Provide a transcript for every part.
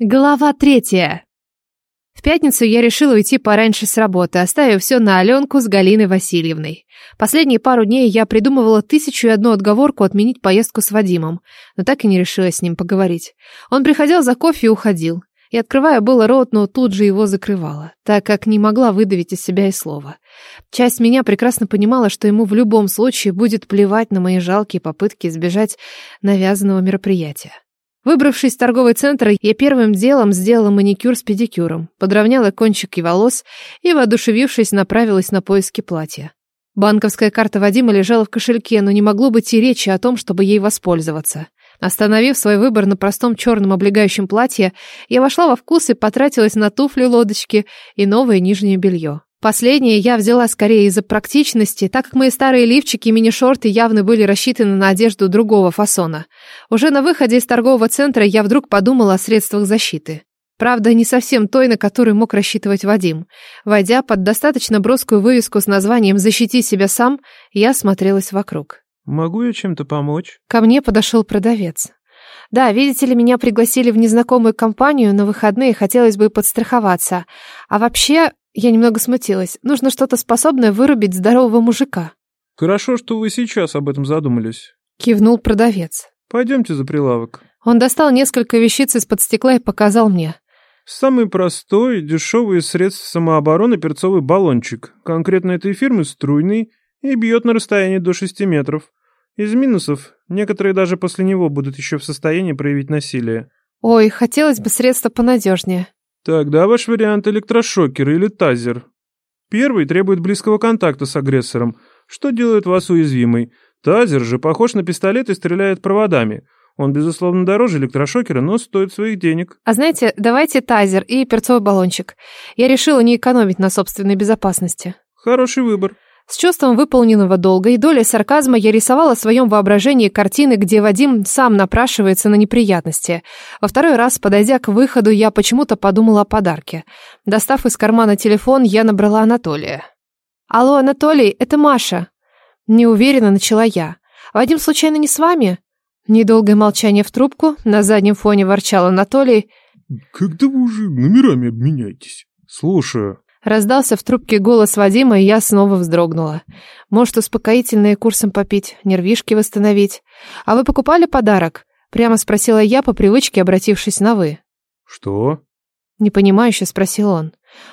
Глава третья. В пятницу я решила уйти пораньше с работы, оставив все на Аленку с Галиной Васильевной. Последние пару дней я придумывала тысячу и одну отговорку отменить поездку с Вадимом, но так и не решилась с ним поговорить. Он приходил за кофе и уходил. И открывая было рот, но тут же его закрывала, так как не могла выдавить из себя и слова. Часть меня прекрасно понимала, что ему в любом случае будет плевать на мои жалкие попытки избежать навязанного мероприятия. Выбравшись в торговый центр, я первым делом сделала маникюр с педикюром, подровняла кончики волос и, воодушевившись, направилась на поиски платья. Банковская карта Вадима лежала в кошельке, но не могло быть и речи о том, чтобы ей воспользоваться. Остановив свой выбор на простом черном облегающем платье, я вошла во вкус и потратилась на туфли-лодочки и новое нижнее белье. Последнее я взяла скорее из-за практичности, так как мои старые лифчики и мини-шорты явно были рассчитаны на одежду другого фасона. Уже на выходе из торгового центра я вдруг подумала о средствах защиты. Правда, не совсем той, на которую мог рассчитывать Вадим. Войдя под достаточно броскую вывеску с названием «Защити себя сам», я смотрелась вокруг. «Могу я чем-то помочь?» Ко мне подошел продавец. Да, видите ли, меня пригласили в незнакомую компанию на выходные, хотелось бы подстраховаться. А вообще, я немного смутилась. Нужно что-то способное вырубить здорового мужика. «Хорошо, что вы сейчас об этом задумались». Кивнул продавец. «Пойдемте за прилавок». Он достал несколько вещиц из-под стекла и показал мне. Самый простой, дешевый из средств самообороны перцовый баллончик. Конкретно этой фирмы струйный и бьет на расстоянии до 6 метров. Из минусов, некоторые даже после него будут еще в состоянии проявить насилие. Ой, хотелось бы средства понадежнее. Тогда ваш вариант электрошокер или тазер. Первый требует близкого контакта с агрессором, что делает вас уязвимой. Тазер же похож на пистолет и стреляет проводами. Он, безусловно, дороже электрошокера, но стоит своих денег. А знаете, давайте тазер и перцовый баллончик. Я решила не экономить на собственной безопасности. Хороший выбор. С чувством выполненного долга и долей сарказма я рисовала в своем воображении картины, где Вадим сам напрашивается на неприятности. Во второй раз, подойдя к выходу, я почему-то подумала о подарке. Достав из кармана телефон, я набрала Анатолия. «Алло, Анатолий, это Маша». Неуверенно начала я. «Вадим случайно не с вами?» Недолгое молчание в трубку, на заднем фоне ворчал Анатолий. «Когда вы уже номерами обменяетесь?» «Слушаю». Раздался в трубке голос Вадима, и я снова вздрогнула. Может, успокоительные курсом попить, нервишки восстановить. А вы покупали подарок? Прямо спросила я, по привычке обратившись на «вы». «Что?» Непонимающе спросил он.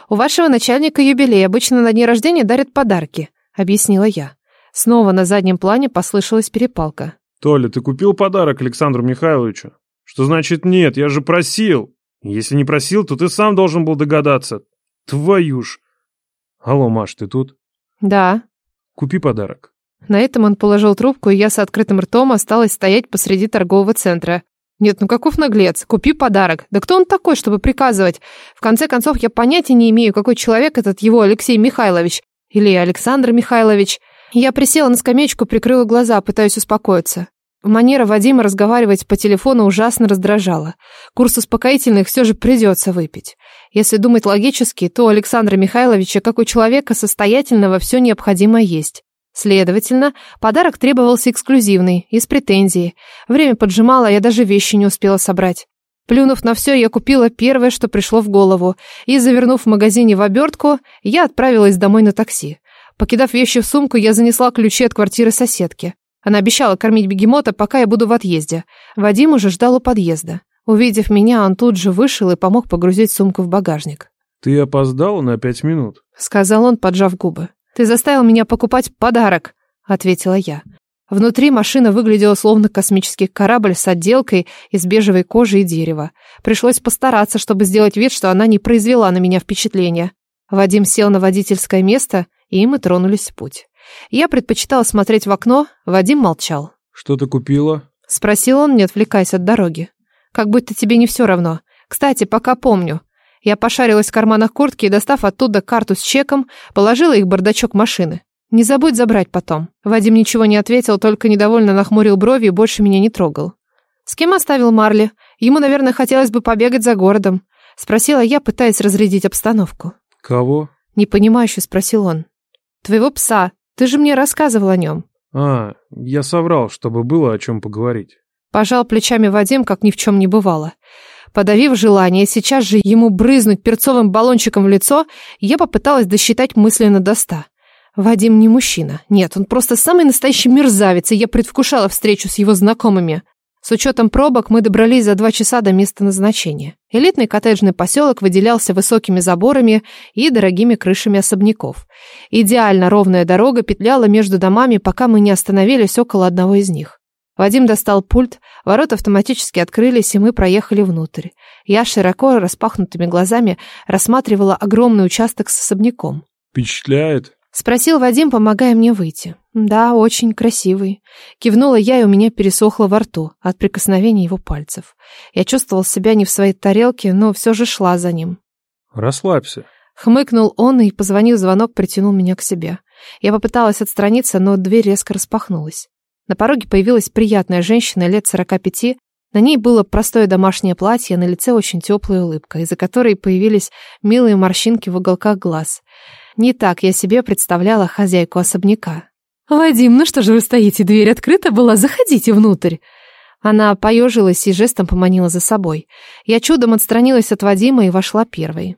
«У вашего начальника юбилей, обычно на дни рождения дарят подарки», объяснила я. Снова на заднем плане послышалась перепалка. «Толя, ты купил подарок Александру Михайловичу?» «Что значит нет? Я же просил!» «Если не просил, то ты сам должен был догадаться. Твою ж! Алло, Маш, ты тут? Да. Купи подарок. На этом он положил трубку, и я с открытым ртом осталась стоять посреди торгового центра. Нет, ну каков наглец? Купи подарок. Да кто он такой, чтобы приказывать? В конце концов, я понятия не имею, какой человек этот его Алексей Михайлович. Или Александр Михайлович. Я присела на скамеечку, прикрыла глаза, пытаясь успокоиться. Манера Вадима разговаривать по телефону ужасно раздражала. Курс успокоительных все же придется выпить. Если думать логически, то у Александра Михайловича, как у человека состоятельного, все необходимое есть. Следовательно, подарок требовался эксклюзивный, из претензии. Время поджимало, я даже вещи не успела собрать. Плюнув на все, я купила первое, что пришло в голову, и, завернув в магазине в обертку, я отправилась домой на такси. Покидав вещи в сумку, я занесла ключи от квартиры соседки. Она обещала кормить бегемота, пока я буду в отъезде. Вадим уже ждал у подъезда. Увидев меня, он тут же вышел и помог погрузить сумку в багажник. «Ты опоздала на пять минут», — сказал он, поджав губы. «Ты заставил меня покупать подарок», — ответила я. Внутри машина выглядела словно космический корабль с отделкой из бежевой кожи и дерева. Пришлось постараться, чтобы сделать вид, что она не произвела на меня впечатления. Вадим сел на водительское место, и мы тронулись в путь. Я предпочитала смотреть в окно, Вадим молчал. «Что ты купила?» Спросил он, не отвлекаясь от дороги. «Как будто тебе не все равно. Кстати, пока помню». Я пошарилась в карманах куртки и, достав оттуда карту с чеком, положила их в бардачок машины. «Не забудь забрать потом». Вадим ничего не ответил, только недовольно нахмурил брови и больше меня не трогал. «С кем оставил Марли? Ему, наверное, хотелось бы побегать за городом». Спросила я, пытаясь разрядить обстановку. «Кого?» Непонимающе спросил он. «Твоего пса. Ты же мне рассказывал о нем. А, я соврал, чтобы было о чем поговорить. Пожал плечами Вадим, как ни в чем не бывало. Подавив желание сейчас же ему брызнуть перцовым баллончиком в лицо, я попыталась досчитать мысленно до ста. Вадим не мужчина. Нет, он просто самый настоящий мерзавец, и я предвкушала встречу с его знакомыми. С учетом пробок мы добрались за два часа до места назначения. Элитный коттеджный поселок выделялся высокими заборами и дорогими крышами особняков. Идеально ровная дорога петляла между домами, пока мы не остановились около одного из них. Вадим достал пульт, ворота автоматически открылись, и мы проехали внутрь. Я широко распахнутыми глазами рассматривала огромный участок с особняком. «Впечатляет?» Спросил Вадим, помогая мне выйти. «Да, очень красивый». Кивнула я, и у меня пересохло во рту от прикосновения его пальцев. Я чувствовал себя не в своей тарелке, но все же шла за ним. «Расслабься». Хмыкнул он и, позвонив звонок, притянул меня к себе. Я попыталась отстраниться, но дверь резко распахнулась. На пороге появилась приятная женщина лет сорока пяти. На ней было простое домашнее платье, на лице очень теплая улыбка, из-за которой появились милые морщинки в уголках глаз. Не так я себе представляла хозяйку особняка. «Вадим, ну что же вы стоите? Дверь открыта была, заходите внутрь!» Она поежилась и жестом поманила за собой. Я чудом отстранилась от Вадима и вошла первой.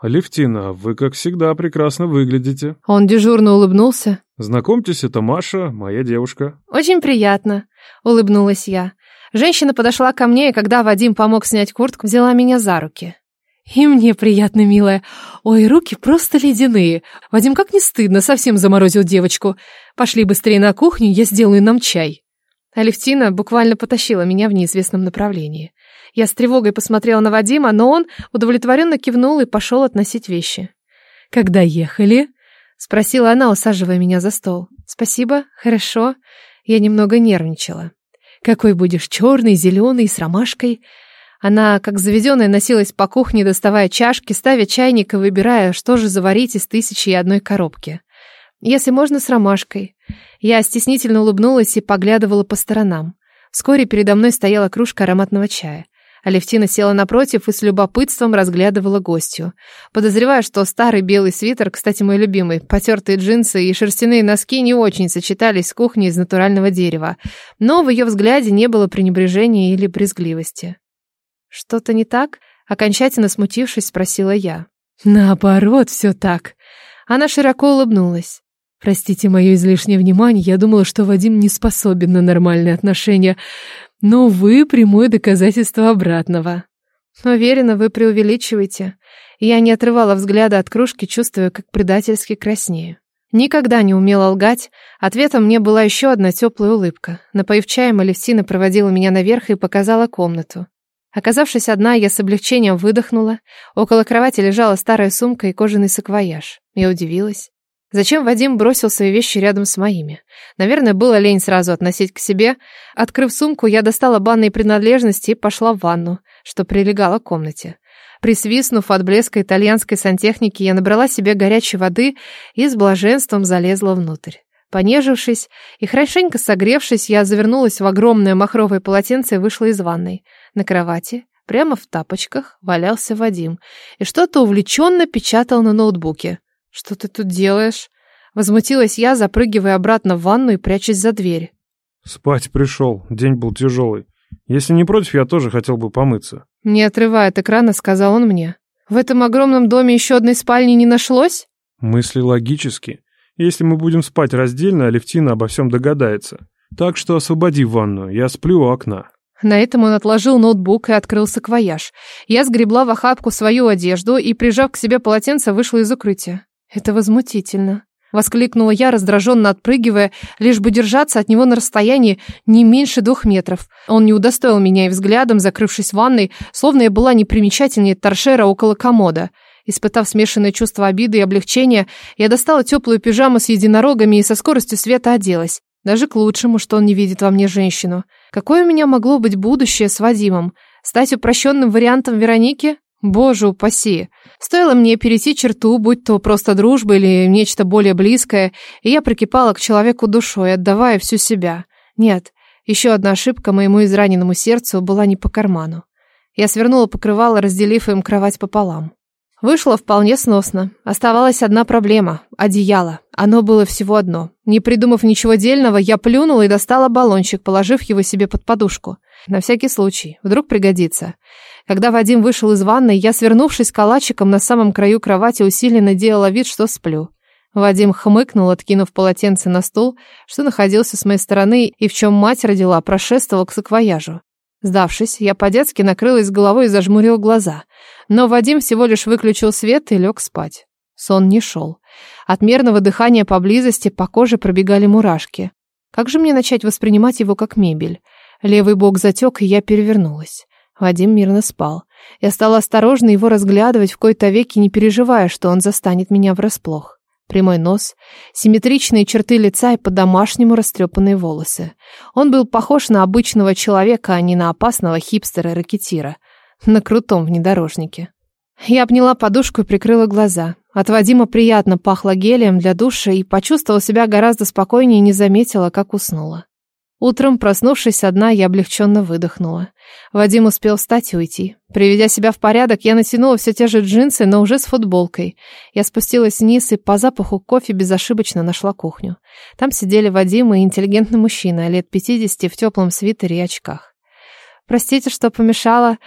«Алевтина, вы, как всегда, прекрасно выглядите». Он дежурно улыбнулся. «Знакомьтесь, это Маша, моя девушка». «Очень приятно», — улыбнулась я. Женщина подошла ко мне, и когда Вадим помог снять куртку, взяла меня за руки. «И мне приятно, милая. Ой, руки просто ледяные. Вадим, как не стыдно, совсем заморозил девочку. Пошли быстрее на кухню, я сделаю нам чай». Алевтина буквально потащила меня в неизвестном направлении. Я с тревогой посмотрела на Вадима, но он удовлетворенно кивнул и пошел относить вещи. «Когда ехали?» — спросила она, усаживая меня за стол. «Спасибо, хорошо». Я немного нервничала. «Какой будешь, черный, зеленый, с ромашкой?» Она, как заведенная, носилась по кухне, доставая чашки, ставя чайник и выбирая, что же заварить из тысячи и одной коробки. Если можно, с ромашкой. Я стеснительно улыбнулась и поглядывала по сторонам. Вскоре передо мной стояла кружка ароматного чая. Алевтина села напротив и с любопытством разглядывала гостью. Подозревая, что старый белый свитер, кстати, мой любимый, потертые джинсы и шерстяные носки не очень сочетались с кухней из натурального дерева. Но в ее взгляде не было пренебрежения или брезгливости. «Что-то не так?» — окончательно смутившись, спросила я. «Наоборот, все так». Она широко улыбнулась. Простите мое излишнее внимание, я думала, что Вадим не способен на нормальные отношения. Но вы прямое доказательство обратного. Уверена, вы преувеличиваете. Я не отрывала взгляда от кружки, чувствуя, как предательски краснею. Никогда не умела лгать. Ответом мне была еще одна теплая улыбка. Напоив чаем, Алевтина проводила меня наверх и показала комнату. Оказавшись одна, я с облегчением выдохнула. Около кровати лежала старая сумка и кожаный саквояж. Я удивилась. Зачем Вадим бросил свои вещи рядом с моими? Наверное, было лень сразу относить к себе. Открыв сумку, я достала банные принадлежности и пошла в ванну, что прилегала к комнате. Присвистнув от блеска итальянской сантехники, я набрала себе горячей воды и с блаженством залезла внутрь. Понежившись и хорошенько согревшись, я завернулась в огромное махровое полотенце и вышла из ванной. На кровати, прямо в тапочках, валялся Вадим и что-то увлеченно печатал на ноутбуке. «Что ты тут делаешь?» Возмутилась я, запрыгивая обратно в ванну и прячась за дверь. «Спать пришел. День был тяжелый. Если не против, я тоже хотел бы помыться». Не отрывая от экрана, сказал он мне. «В этом огромном доме еще одной спальни не нашлось?» Мысли логические. Если мы будем спать раздельно, Алевтина обо всем догадается. Так что освободи ванну, я сплю у окна». На этом он отложил ноутбук и открыл саквояж. Я сгребла в охапку свою одежду и, прижав к себе полотенце, вышла из укрытия. «Это возмутительно», — воскликнула я, раздраженно отпрыгивая, лишь бы держаться от него на расстоянии не меньше двух метров. Он не удостоил меня и взглядом, закрывшись в ванной, словно я была непримечательнее торшера около комода. Испытав смешанное чувство обиды и облегчения, я достала теплую пижаму с единорогами и со скоростью света оделась. Даже к лучшему, что он не видит во мне женщину. Какое у меня могло быть будущее с Вадимом? Стать упрощенным вариантом Вероники? Боже упаси. Стоило мне перейти черту, будь то просто дружба или нечто более близкое, и я прикипала к человеку душой, отдавая всю себя. Нет, еще одна ошибка моему израненному сердцу была не по карману. Я свернула покрывало, разделив им кровать пополам. Вышло вполне сносно. Оставалась одна проблема – одеяло. Оно было всего одно. Не придумав ничего дельного, я плюнула и достала баллончик, положив его себе под подушку. На всякий случай, вдруг пригодится. Когда Вадим вышел из ванной, я, свернувшись калачиком на самом краю кровати, усиленно делала вид, что сплю. Вадим хмыкнул, откинув полотенце на стул, что находился с моей стороны и в чем мать родила, прошествовал к саквояжу. Сдавшись, я по-детски накрылась головой и зажмурил глаза. Но Вадим всего лишь выключил свет и лег спать. Сон не шел. От мерного дыхания поблизости по коже пробегали мурашки. Как же мне начать воспринимать его как мебель? Левый бок затек, и я перевернулась. Вадим мирно спал. Я стала осторожно его разглядывать в кои-то веки, не переживая, что он застанет меня врасплох. Прямой нос, симметричные черты лица и по-домашнему растрепанные волосы. Он был похож на обычного человека, а не на опасного хипстера-ракетира. На крутом внедорожнике. Я обняла подушку и прикрыла глаза. От Вадима приятно пахло гелием для душа и почувствовала себя гораздо спокойнее и не заметила, как уснула. Утром, проснувшись одна, я облегченно выдохнула. Вадим успел встать и уйти. Приведя себя в порядок, я натянула все те же джинсы, но уже с футболкой. Я спустилась вниз и по запаху кофе безошибочно нашла кухню. Там сидели Вадим и интеллигентный мужчина, лет 50 в теплом свитере и очках. «Простите, что помешала.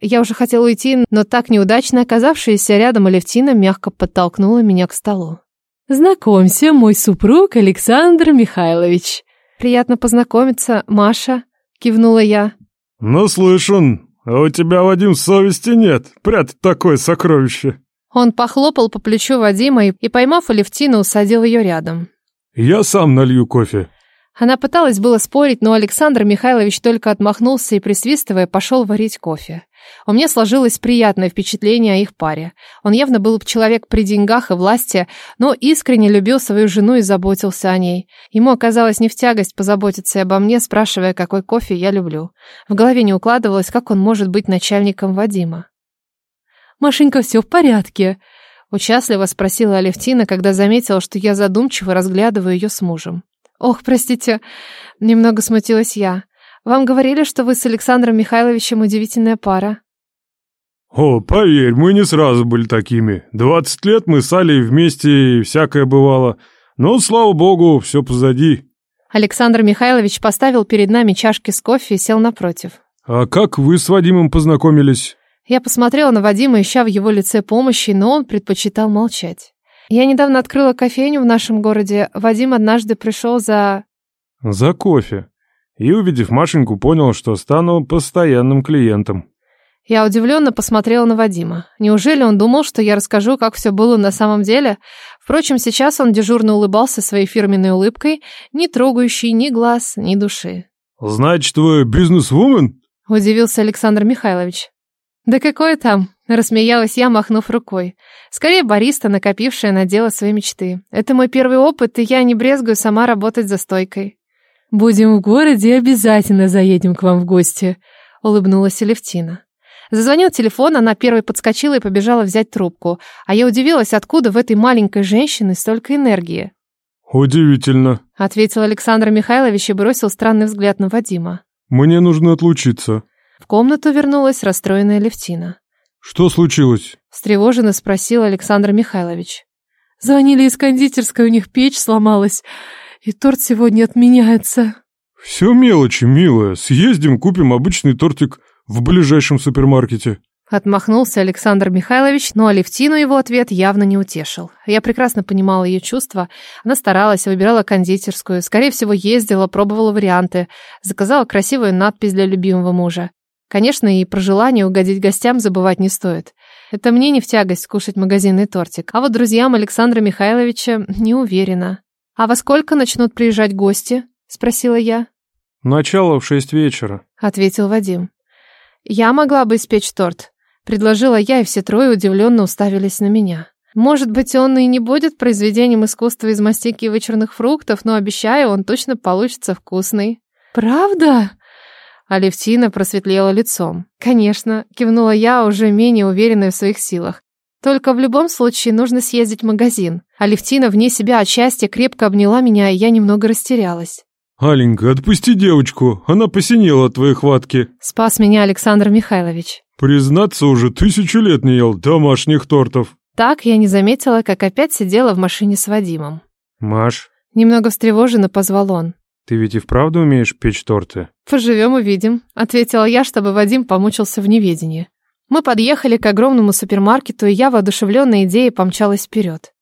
Я уже хотела уйти, но так неудачно оказавшаяся рядом Алевтина мягко подтолкнула меня к столу. «Знакомься, мой супруг Александр Михайлович». «Приятно познакомиться, Маша», — кивнула я. «Наслышан. А у тебя, Вадим, совести нет прятать такое сокровище». Он похлопал по плечу Вадима и, и поймав Алевтину, усадил ее рядом. «Я сам налью кофе». Она пыталась было спорить, но Александр Михайлович только отмахнулся и, присвистывая, пошел варить кофе. У меня сложилось приятное впечатление о их паре. Он явно был человек при деньгах и власти, но искренне любил свою жену и заботился о ней. Ему оказалось не в тягость позаботиться обо мне, спрашивая, какой кофе я люблю. В голове не укладывалось, как он может быть начальником Вадима. «Машенька, все в порядке?» Участливо спросила Алевтина, когда заметила, что я задумчиво разглядываю ее с мужем. «Ох, простите, немного смутилась я. Вам говорили, что вы с Александром Михайловичем удивительная пара?» «О, поверь, мы не сразу были такими. Двадцать лет мы с Алей вместе и всякое бывало. Но, слава богу, все позади». Александр Михайлович поставил перед нами чашки с кофе и сел напротив. «А как вы с Вадимом познакомились?» Я посмотрела на Вадима, ища в его лице помощи, но он предпочитал молчать. Я недавно открыла кофейню в нашем городе. Вадим однажды пришел за... За кофе. И, увидев Машеньку, понял, что стану постоянным клиентом. Я удивленно посмотрела на Вадима. Неужели он думал, что я расскажу, как все было на самом деле? Впрочем, сейчас он дежурно улыбался своей фирменной улыбкой, не трогающей ни глаз, ни души. «Значит, вы бизнес-вумен?» – удивился Александр Михайлович. «Да какое там?» – рассмеялась я, махнув рукой. «Скорее бариста, накопившая на дело свои мечты. Это мой первый опыт, и я не брезгую сама работать за стойкой». «Будем в городе, обязательно заедем к вам в гости», – улыбнулась Алевтина. Зазвонил телефон, она первой подскочила и побежала взять трубку. А я удивилась, откуда в этой маленькой женщине столько энергии. «Удивительно», — ответил Александр Михайлович и бросил странный взгляд на Вадима. «Мне нужно отлучиться». В комнату вернулась расстроенная Левтина. «Что случилось?» — встревоженно спросил Александр Михайлович. «Звонили из кондитерской, у них печь сломалась, и торт сегодня отменяется». «Все мелочи, милая. Съездим, купим обычный тортик в ближайшем супермаркете». Отмахнулся Александр Михайлович, но Алевтину его ответ явно не утешил. Я прекрасно понимала ее чувства. Она старалась, выбирала кондитерскую, скорее всего, ездила, пробовала варианты, заказала красивую надпись для любимого мужа. Конечно, и про желание угодить гостям забывать не стоит. Это мне не в тягость кушать магазинный тортик, а вот друзьям Александра Михайловича не уверена. «А во сколько начнут приезжать гости?» – спросила я. «Начало в шесть вечера», – ответил Вадим. «Я могла бы испечь торт», – предложила я, и все трое удивленно уставились на меня. Может быть, он и не будет произведением искусства из мастики и вычурных фруктов, но, обещаю, он точно получится вкусный. «Правда?» Алевтина просветлела лицом. «Конечно», — кивнула я, уже менее уверенная в своих силах. «Только в любом случае нужно съездить в магазин». Алевтина вне себя от счастья крепко обняла меня, и я немного растерялась. «Аленька, отпусти девочку, она посинела от твоей хватки». Спас меня Александр Михайлович. «Признаться, уже тысячу лет не ел домашних тортов». Так я не заметила, как опять сидела в машине с Вадимом. «Маш». Немного встревоженно позвал он. «Ты ведь и вправду умеешь печь торты?» «Поживем, увидим», — ответила я, чтобы Вадим помучился в неведении. Мы подъехали к огромному супермаркету, и я, воодушевленная идеей, помчалась вперед.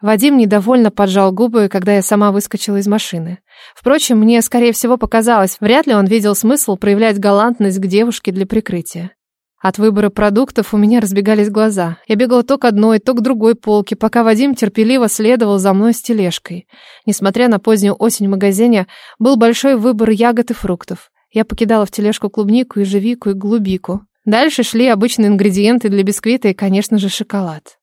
Вадим недовольно поджал губы, когда я сама выскочила из машины. Впрочем, мне, скорее всего, показалось, вряд ли он видел смысл проявлять галантность к девушке для прикрытия. От выбора продуктов у меня разбегались глаза. Я бегала то к одной, то к другой полке, пока Вадим терпеливо следовал за мной с тележкой. Несмотря на позднюю осень в магазине, был большой выбор ягод и фруктов. Я покидала в тележку клубнику, ежевику и голубику. Дальше шли обычные ингредиенты для бисквита и, конечно же, шоколад.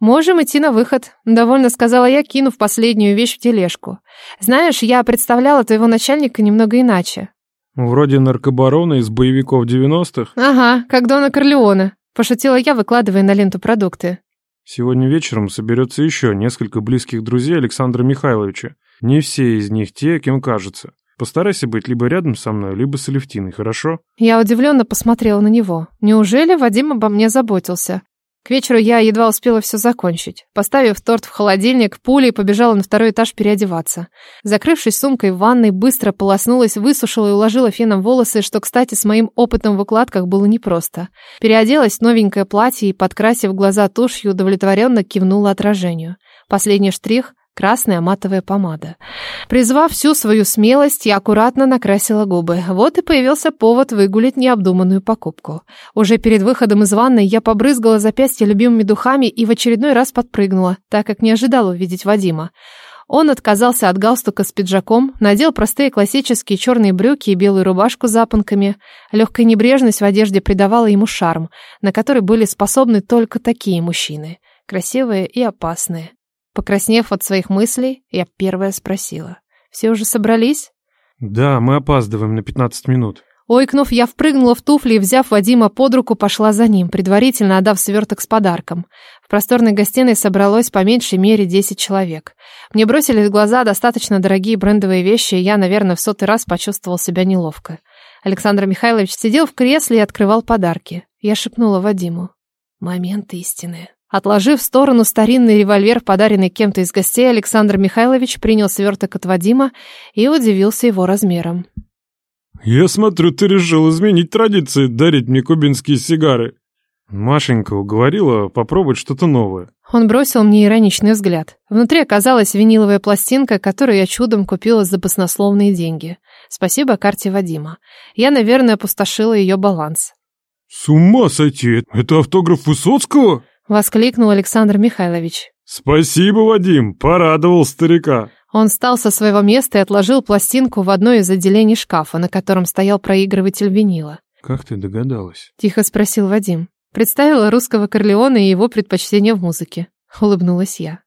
«Можем идти на выход», — довольно сказала я, кинув последнюю вещь в тележку. «Знаешь, я представляла твоего начальника немного иначе». Вроде наркобарона из боевиков 90-х. «Ага, как Дона Корлеона», — пошутила я, выкладывая на ленту продукты. Сегодня вечером соберется еще несколько близких друзей Александра Михайловича. Не все из них те, кем кажется. Постарайся быть либо рядом со мной, либо с Алевтиной, хорошо? Я удивленно посмотрела на него. Неужели Вадим обо мне заботился? К вечеру я едва успела все закончить. Поставив торт в холодильник, пулей побежала на второй этаж переодеваться. Закрывшись сумкой в ванной, быстро полоснулась, высушила и уложила феном волосы, что, кстати, с моим опытом в укладках было непросто. Переоделась в новенькое платье и, подкрасив глаза тушью, удовлетворенно кивнула отражению. Последний штрих — красная матовая помада. Призвав всю свою смелость, я аккуратно накрасила губы. Вот и появился повод выгулить необдуманную покупку. Уже перед выходом из ванной я побрызгала запястье любимыми духами и в очередной раз подпрыгнула, так как не ожидала увидеть Вадима. Он отказался от галстука с пиджаком, надел простые классические черные брюки и белую рубашку с запонками. Легкая небрежность в одежде придавала ему шарм, на который были способны только такие мужчины. Красивые и опасные. Покраснев от своих мыслей, я первая спросила. «Все уже собрались?» «Да, мы опаздываем на 15 минут». Ойкнув, я впрыгнула в туфли и, взяв Вадима под руку, пошла за ним, предварительно отдав сверток с подарком. В просторной гостиной собралось по меньшей мере 10 человек. Мне бросились в глаза достаточно дорогие брендовые вещи, и я, наверное, в сотый раз почувствовал себя неловко. Александр Михайлович сидел в кресле и открывал подарки. Я шепнула Вадиму. «Момент истины». Отложив в сторону старинный револьвер, подаренный кем-то из гостей, Александр Михайлович принял сверток от Вадима и удивился его размером. «Я смотрю, ты решил изменить традиции дарить мне кубинские сигары». Машенька уговорила попробовать что-то новое. Он бросил мне ироничный взгляд. Внутри оказалась виниловая пластинка, которую я чудом купила за баснословные деньги. Спасибо карте Вадима. Я, наверное, опустошила ее баланс. «С ума сойти! Это автограф Высоцкого?» Воскликнул Александр Михайлович. «Спасибо, Вадим, порадовал старика». Он встал со своего места и отложил пластинку в одно из отделений шкафа, на котором стоял проигрыватель винила. «Как ты догадалась?» — тихо спросил Вадим. Представила русского Корлеона и его предпочтение в музыке. Улыбнулась я.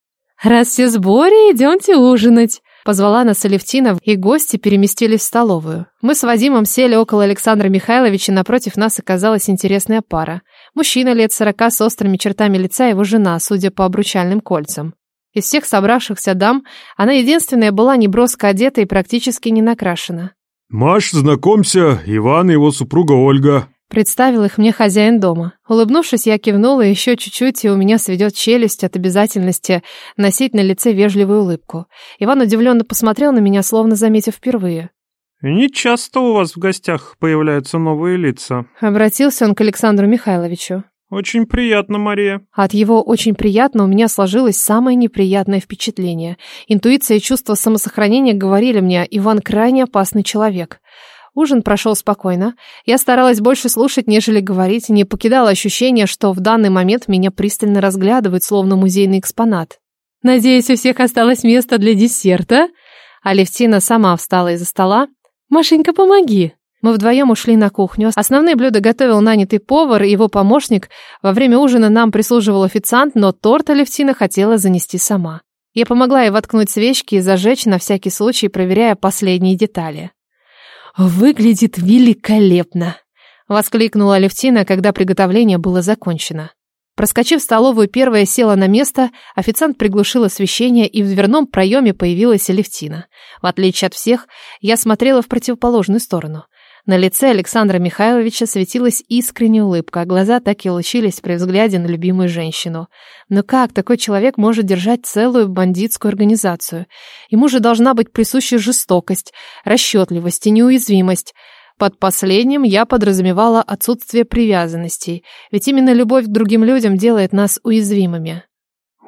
«Раз все сборе, идемте ужинать!» Позвала нас Алевтина, и гости переместились в столовую. Мы с Вадимом сели около Александра Михайловича, напротив нас оказалась интересная пара. Мужчина лет сорока с острыми чертами лица, его жена, судя по обручальным кольцам. Из всех собравшихся дам она единственная была неброско одета и практически не накрашена. «Маш, знакомься, Иван и его супруга Ольга», Представил их мне хозяин дома. Улыбнувшись, я кивнула, еще чуть-чуть, и у меня сведет челюсть от обязательности носить на лице вежливую улыбку. Иван удивленно посмотрел на меня, словно заметив впервые. «Не часто у вас в гостях появляются новые лица», — обратился он к Александру Михайловичу. «Очень приятно, Мария». От его «очень приятно» у меня сложилось самое неприятное впечатление. Интуиция и чувство самосохранения говорили мне, Иван крайне опасный человек. Ужин прошел спокойно. Я старалась больше слушать, нежели говорить, не покидало ощущение, что в данный момент меня пристально разглядывают, словно музейный экспонат. «Надеюсь, у всех осталось место для десерта?» Алевтина сама встала из-за стола. «Машенька, помоги!» Мы вдвоем ушли на кухню. Основные блюда готовил нанятый повар и его помощник. Во время ужина нам прислуживал официант, но торт Алевтина хотела занести сама. Я помогла ей воткнуть свечки и зажечь на всякий случай, проверяя последние детали. «Выглядит великолепно!» — воскликнула Алевтина, когда приготовление было закончено. Проскочив в столовую, первая села на место, официант приглушил освещение, и в дверном проеме появилась Алевтина. В отличие от всех, я смотрела в противоположную сторону. На лице Александра Михайловича светилась искренняя улыбка, а глаза так и лучились при взгляде на любимую женщину. Но как такой человек может держать целую бандитскую организацию? Ему же должна быть присуща жестокость, расчетливость и неуязвимость. Под последним я подразумевала отсутствие привязанностей, ведь именно любовь к другим людям делает нас уязвимыми.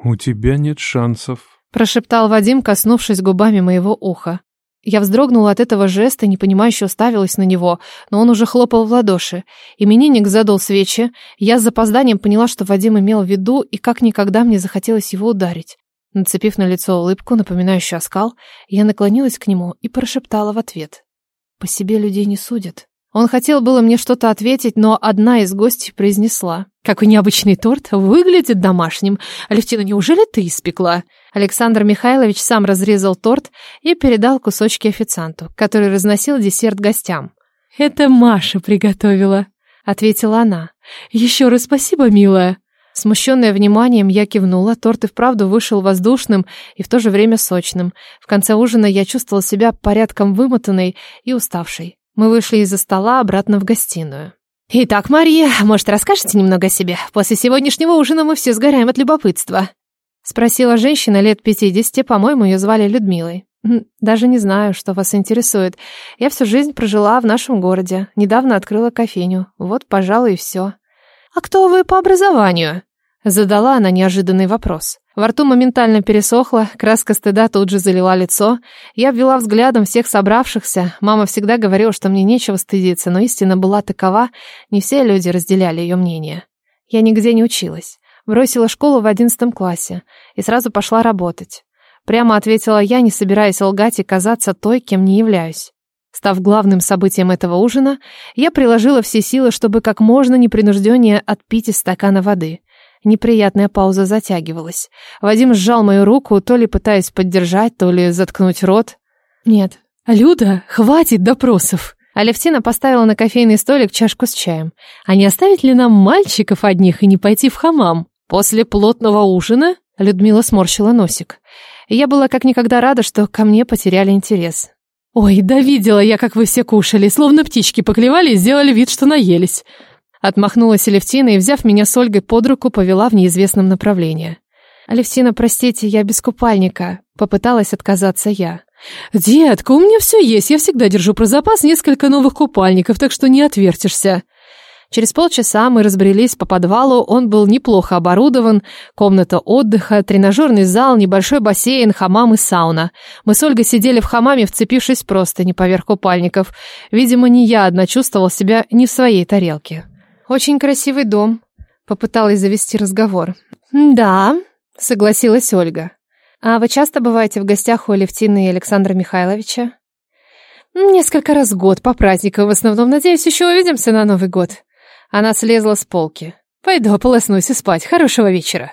«У тебя нет шансов», — прошептал Вадим, коснувшись губами моего уха. Я вздрогнула от этого жеста, непонимающе уставилась на него, но он уже хлопал в ладоши. Именинник задул свечи. Я с запозданием поняла, что Вадим имел в виду, и как никогда мне захотелось его ударить. Нацепив на лицо улыбку, напоминающую оскал, я наклонилась к нему и прошептала в ответ. «По себе людей не судят». Он хотел было мне что-то ответить, но одна из гостей произнесла. «Какой необычный торт! Выглядит домашним! Алевтина, неужели ты испекла?» Александр Михайлович сам разрезал торт и передал кусочки официанту, который разносил десерт гостям. «Это Маша приготовила», — ответила она. «Еще раз спасибо, милая». Смущенная вниманием, я кивнула. Торт и вправду вышел воздушным и в то же время сочным. В конце ужина я чувствовала себя порядком вымотанной и уставшей. Мы вышли из-за стола обратно в гостиную. «Итак, Мария, может, расскажете немного о себе? После сегодняшнего ужина мы все сгораем от любопытства». Спросила женщина лет пятидесяти, по-моему, ее звали Людмилой. «Даже не знаю, что вас интересует. Я всю жизнь прожила в нашем городе. Недавно открыла кофейню. Вот, пожалуй, и все». «А кто вы по образованию?» Задала она неожиданный вопрос. Во рту моментально пересохло, краска стыда тут же залила лицо. Я обвела взглядом всех собравшихся. Мама всегда говорила, что мне нечего стыдиться, но истина была такова, не все люди разделяли ее мнение. Я нигде не училась. Бросила школу в одиннадцатом классе и сразу пошла работать. Прямо ответила я, не собираясь лгать и казаться той, кем не являюсь. Став главным событием этого ужина, я приложила все силы, чтобы как можно непринужденнее отпить из стакана воды. Неприятная пауза затягивалась. Вадим сжал мою руку, то ли пытаясь поддержать, то ли заткнуть рот. «Нет, Люда, хватит допросов!» Алевтина поставила на кофейный столик чашку с чаем. «А не оставить ли нам мальчиков одних и не пойти в хамам? После плотного ужина?» Людмила сморщила носик. Я была как никогда рада, что ко мне потеряли интерес. «Ой, да видела я, как вы все кушали, словно птички поклевали и сделали вид, что наелись». Отмахнулась Алевтина и, взяв меня с Ольгой под руку, повела в неизвестном направлении. «Алевтина, простите, я без купальника», — попыталась отказаться я. «Детка, у меня все есть, я всегда держу про запас несколько новых купальников, так что не отвертишься». Через полчаса мы разбрелись по подвалу, он был неплохо оборудован, комната отдыха, тренажерный зал, небольшой бассейн, хамам и сауна. Мы с Ольгой сидели в хамаме, вцепившись просто не поверх купальников. Видимо, не я одна чувствовала себя не в своей тарелке. «Очень красивый дом», — попыталась завести разговор. «Да», — согласилась Ольга. «А вы часто бываете в гостях у Алевтины и Александра Михайловича?» «Несколько раз в год, по праздникам в основном. Надеюсь, еще увидимся на Новый год». Она слезла с полки. «Пойду ополоснусь и спать. Хорошего вечера».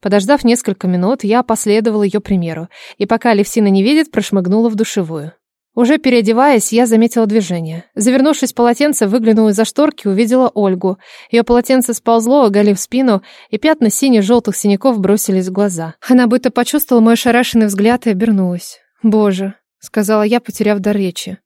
Подождав несколько минут, я последовала ее примеру, и пока Алевтина не видит, прошмыгнула в душевую. Уже переодеваясь, я заметила движение. Завернувшись в полотенце, выглянула из-за шторки, увидела Ольгу. Ее полотенце сползло, оголив спину, и пятна сине-желтых синяков бросились в глаза. Она будто почувствовала мой шарашенный взгляд и обернулась. «Боже», — сказала я, потеряв дар речи.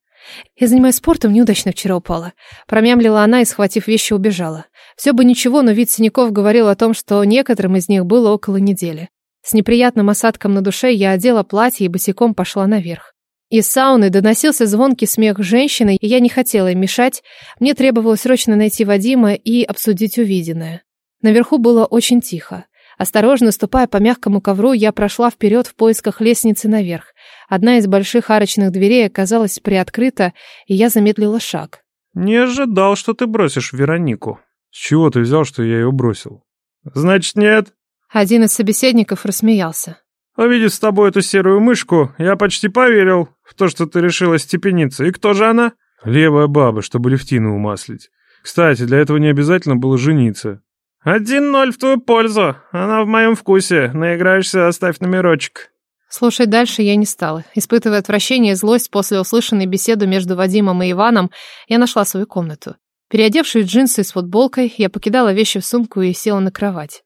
«Я занимаюсь спортом, неудачно вчера упала». Промямлила она и, схватив вещи, убежала. Все бы ничего, но вид синяков говорил о том, что некоторым из них было около недели. С неприятным осадком на душе я одела платье и босиком пошла наверх. Из сауны доносился звонкий смех женщины, и я не хотела им мешать. Мне требовалось срочно найти Вадима и обсудить увиденное. Наверху было очень тихо. Осторожно ступая по мягкому ковру, я прошла вперед в поисках лестницы наверх. Одна из больших арочных дверей оказалась приоткрыта, и я замедлила шаг. «Не ожидал, что ты бросишь Веронику». «С чего ты взял, что я ее бросил?» «Значит, нет». Один из собеседников рассмеялся. Увидев с тобой эту серую мышку, я почти поверил в то, что ты решила степениться. И кто же она? Левая баба, чтобы Левтину умаслить. Кстати, для этого не обязательно было жениться. Один ноль в твою пользу. Она в моем вкусе. Наиграешься, оставь номерочек. Слушать дальше я не стала. Испытывая отвращение и злость после услышанной беседы между Вадимом и Иваном, я нашла свою комнату. Переодевшись в джинсы с футболкой, я покидала вещи в сумку и села на кровать.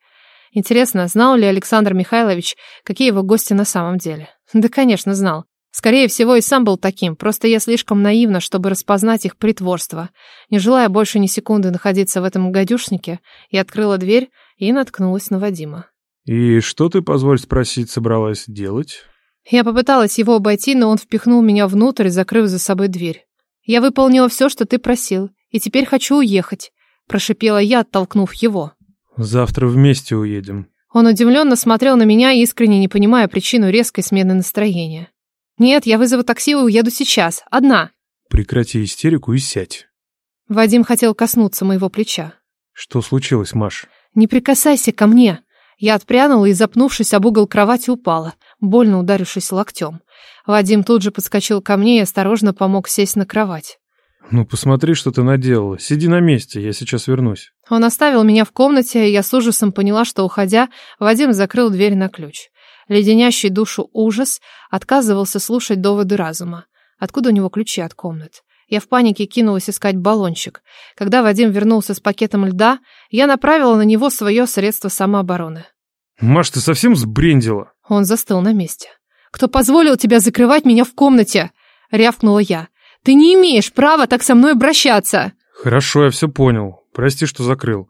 Интересно, знал ли Александр Михайлович, какие его гости на самом деле? Да, конечно, знал. Скорее всего, и сам был таким, просто я слишком наивна, чтобы распознать их притворство. Не желая больше ни секунды находиться в этом гадюшнике, я открыла дверь и наткнулась на Вадима. «И что ты, позволь спросить, собралась делать?» Я попыталась его обойти, но он впихнул меня внутрь, закрыв за собой дверь. Я выполнила все, что ты просил, и теперь хочу уехать, прошипела я, оттолкнув его. Завтра вместе уедем. Он удивленно смотрел на меня, искренне не понимая причину резкой смены настроения. Нет, я вызову такси и уеду сейчас, одна. Прекрати истерику и сядь. Вадим хотел коснуться моего плеча. Что случилось, Маш? Не прикасайся ко мне. Я отпрянула и, запнувшись об угол кровати, упала, больно ударившись локтем. Вадим тут же подскочил ко мне и осторожно помог сесть на кровать. Ну, посмотри, что ты наделала. Сиди на месте, я сейчас вернусь. Он оставил меня в комнате, и я с ужасом поняла, что, уходя, Вадим закрыл дверь на ключ. Леденящий душу ужас отказывался слушать доводы разума. Откуда у него ключи от комнат? Я в панике кинулась искать баллончик. Когда Вадим вернулся с пакетом льда, я направила на него свое средство самообороны. Маш, ты совсем сбрендила? Он застыл на месте. «Кто позволил тебе закрывать меня в комнате?» — рявкнула я. «Ты не имеешь права так со мной обращаться!» Хорошо, я все понял. Прости, что закрыл.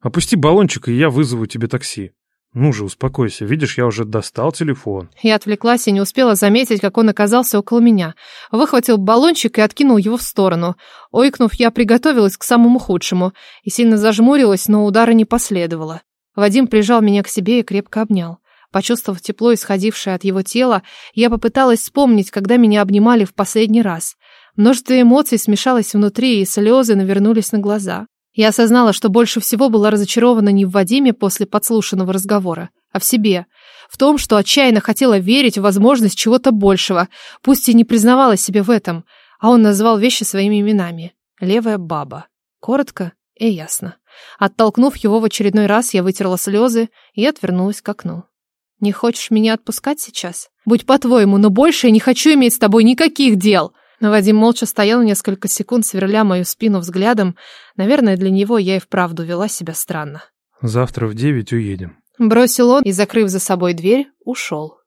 Опусти баллончик, и я вызову тебе такси. Ну же, успокойся. Видишь, я уже достал телефон. Я отвлеклась и не успела заметить, как он оказался около меня. Выхватил баллончик и откинул его в сторону. Ойкнув, я приготовилась к самому худшему и сильно зажмурилась, но удара не последовало. Вадим прижал меня к себе и крепко обнял. Почувствовав тепло, исходившее от его тела, я попыталась вспомнить, когда меня обнимали в последний раз. Множество эмоций смешалось внутри, и слезы навернулись на глаза. Я осознала, что больше всего была разочарована не в Вадиме после подслушанного разговора, а в себе. В том, что отчаянно хотела верить в возможность чего-то большего, пусть и не признавала себе в этом, а он назвал вещи своими именами. Левая баба. Коротко и ясно. Оттолкнув его в очередной раз, я вытерла слезы и отвернулась к окну. «Не хочешь меня отпускать сейчас? Будь по-твоему, но больше я не хочу иметь с тобой никаких дел!» Но Вадим молча стоял несколько секунд, сверля мою спину взглядом. Наверное, для него я и вправду вела себя странно. Завтра в девять уедем. Бросил он и, закрыв за собой дверь, ушел.